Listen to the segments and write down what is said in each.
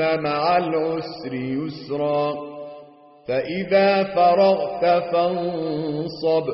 مع العسر يسرا فإذا فرغت فانصب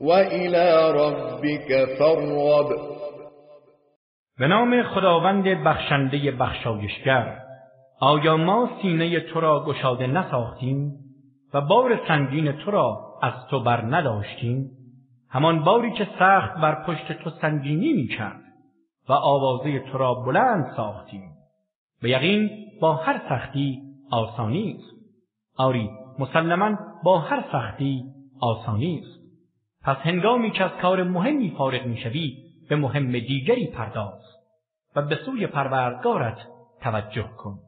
و الى ربك فرغب به نام خداوند بخشنده بخشایشگر آیا ما سینه تو را گشاده نساختیم و بار سنگین تو را از تو بر نداشتیم؟ همان باری که سخت بر پشت تو سنگینی می کرد و آوازه تو را بلند ساختیم. یقین با هر سختی آسانی است. آری مسلما با هر سختی آسانی است. پس هنگامی که از کار مهمی فارغ می‌شوی به مهم دیگری پرداز و به سوی پروردگارت توجه کن.